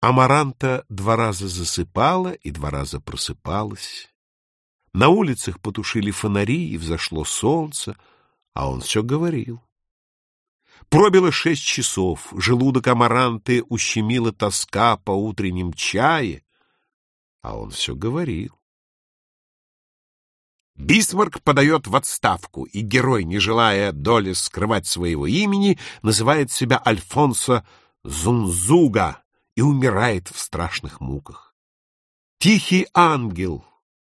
Амаранта два раза засыпала и два раза просыпалась. На улицах потушили фонари, и взошло солнце, а он все говорил. Пробило шесть часов, желудок Амаранты ущемила тоска по утреннем чае, а он все говорил. Бисмарк подает в отставку, и герой, не желая доли скрывать своего имени, называет себя Альфонсо Зунзуга и умирает в страшных муках. Тихий ангел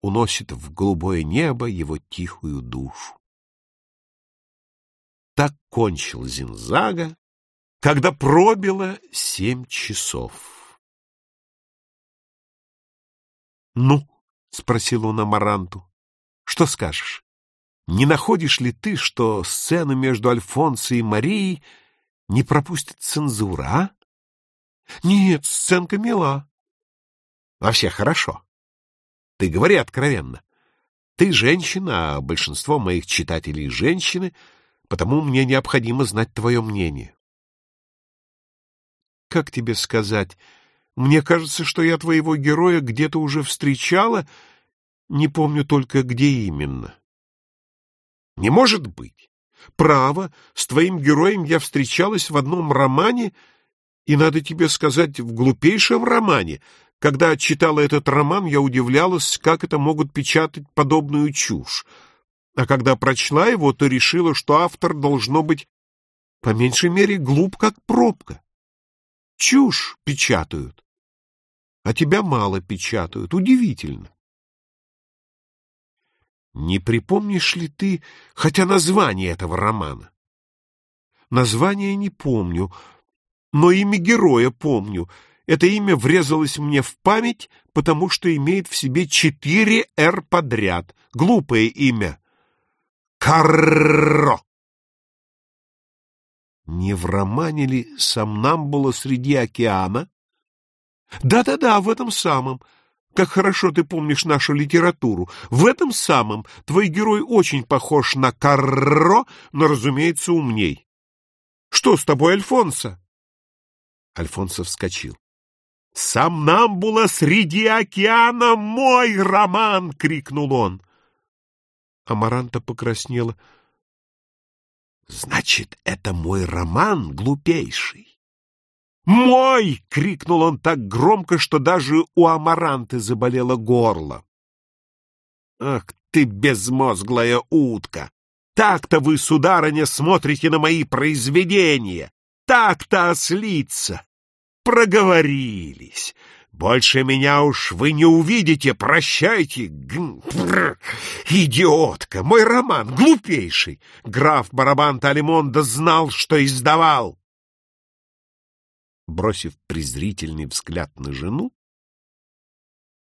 уносит в голубое небо его тихую душу. Так кончил Зинзага, когда пробило семь часов. «Ну?» — спросил он Амаранту. «Что скажешь? Не находишь ли ты, что сцену между Альфонсо и Марией не пропустит цензура, а?» Нет, сценка мила. Вообще хорошо. Ты говори откровенно. Ты женщина, а большинство моих читателей женщины, потому мне необходимо знать твое мнение. Как тебе сказать? Мне кажется, что я твоего героя где-то уже встречала, не помню только, где именно. Не может быть. Право, с твоим героем я встречалась в одном романе — и, надо тебе сказать, в глупейшем романе. Когда читала этот роман, я удивлялась, как это могут печатать подобную чушь. А когда прочла его, то решила, что автор должно быть, по меньшей мере, глуп, как пробка. Чушь печатают, а тебя мало печатают. Удивительно. Не припомнишь ли ты хотя название этого романа? Название не помню, но имя героя помню. Это имя врезалось мне в память, потому что имеет в себе четыре «Р» подряд. Глупое имя. Карро. Не в романе ли «Сомнамбула среди океана»? Да-да-да, в этом самом. Как хорошо ты помнишь нашу литературу. В этом самом твой герой очень похож на Карро, но, разумеется, умней. Что с тобой, Альфонсо? Альфонсо вскочил. «Сомнамбула среди океана мой роман!» — крикнул он. Амаранта покраснела. «Значит, это мой роман, глупейший!» «Мой!» — крикнул он так громко, что даже у Амаранты заболело горло. «Ах ты, безмозглая утка! Так-то вы, сударыня, смотрите на мои произведения! Так-то ослица! Проговорились! Больше меня уж вы не увидите, прощайте! Идиотка! Мой роман глупейший! Граф Барабан Талимонда знал, что издавал!» Бросив презрительный взгляд на жену,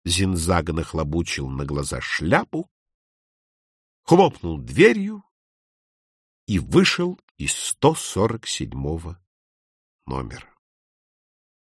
Зинзага нахлобучил на глаза шляпу, хлопнул дверью и вышел из 147-го номера.